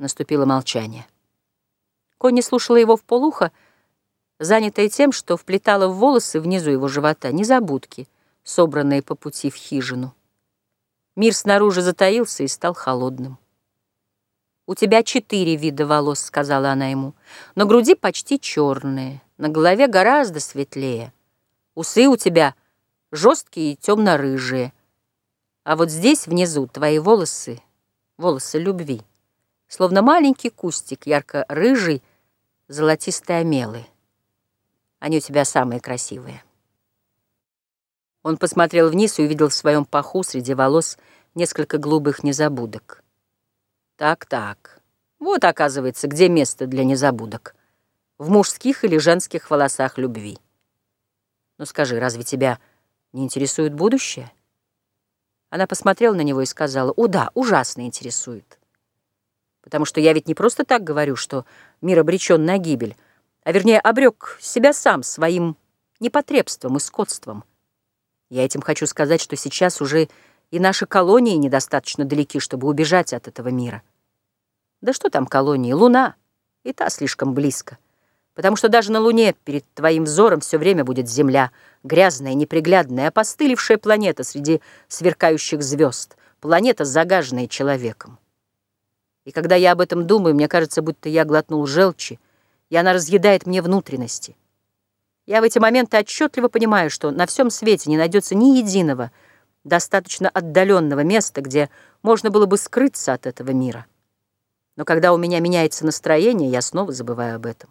Наступило молчание. Конни слушала его в полухо, занятая тем, что вплетала в волосы внизу его живота незабудки, собранные по пути в хижину. Мир снаружи затаился и стал холодным. «У тебя четыре вида волос», — сказала она ему. «На груди почти черные, на голове гораздо светлее. Усы у тебя жесткие и темно-рыжие. А вот здесь внизу твои волосы, волосы любви, словно маленький кустик, ярко-рыжий, золотистые омелы. Они у тебя самые красивые». Он посмотрел вниз и увидел в своем паху среди волос несколько голубых незабудок. Так-так. Вот, оказывается, где место для незабудок. В мужских или женских волосах любви. Ну скажи, разве тебя не интересует будущее? Она посмотрела на него и сказала, «О да, ужасно интересует. Потому что я ведь не просто так говорю, что мир обречен на гибель, а вернее обрек себя сам своим непотребством и скотством. Я этим хочу сказать, что сейчас уже и наши колонии недостаточно далеки, чтобы убежать от этого мира. Да что там колонии? Луна. И та слишком близко. Потому что даже на Луне перед твоим взором все время будет Земля, грязная, неприглядная, опостылевшая планета среди сверкающих звезд, планета, загаженная человеком. И когда я об этом думаю, мне кажется, будто я глотнул желчи, и она разъедает мне внутренности. Я в эти моменты отчетливо понимаю, что на всем свете не найдется ни единого, достаточно отдаленного места, где можно было бы скрыться от этого мира. Но когда у меня меняется настроение, я снова забываю об этом.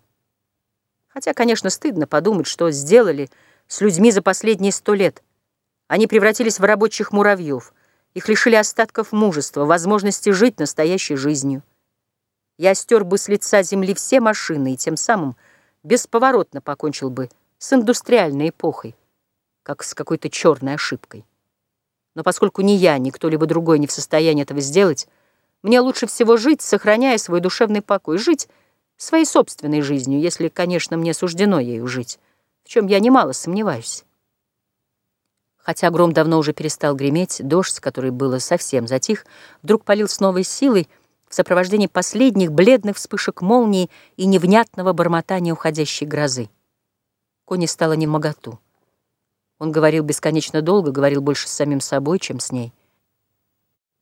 Хотя, конечно, стыдно подумать, что сделали с людьми за последние сто лет. Они превратились в рабочих муравьев, их лишили остатков мужества, возможности жить настоящей жизнью. Я стер бы с лица земли все машины и тем самым бесповоротно покончил бы с индустриальной эпохой, как с какой-то черной ошибкой. Но поскольку ни я, ни кто-либо другой не в состоянии этого сделать, мне лучше всего жить, сохраняя свой душевный покой, жить своей собственной жизнью, если, конечно, мне суждено ею жить, в чем я немало сомневаюсь. Хотя гром давно уже перестал греметь, дождь, который было совсем затих, вдруг полил с новой силой в сопровождении последних бледных вспышек молнии и невнятного бормотания уходящей грозы. Кони стало немоготу. Он говорил бесконечно долго, говорил больше с самим собой, чем с ней.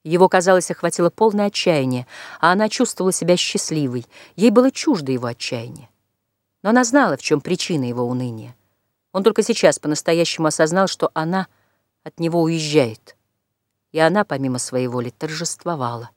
Его, казалось, охватило полное отчаяние, а она чувствовала себя счастливой. Ей было чуждо его отчаяние. Но она знала, в чем причина его уныния. Он только сейчас по-настоящему осознал, что она от него уезжает. И она, помимо своей воли, торжествовала.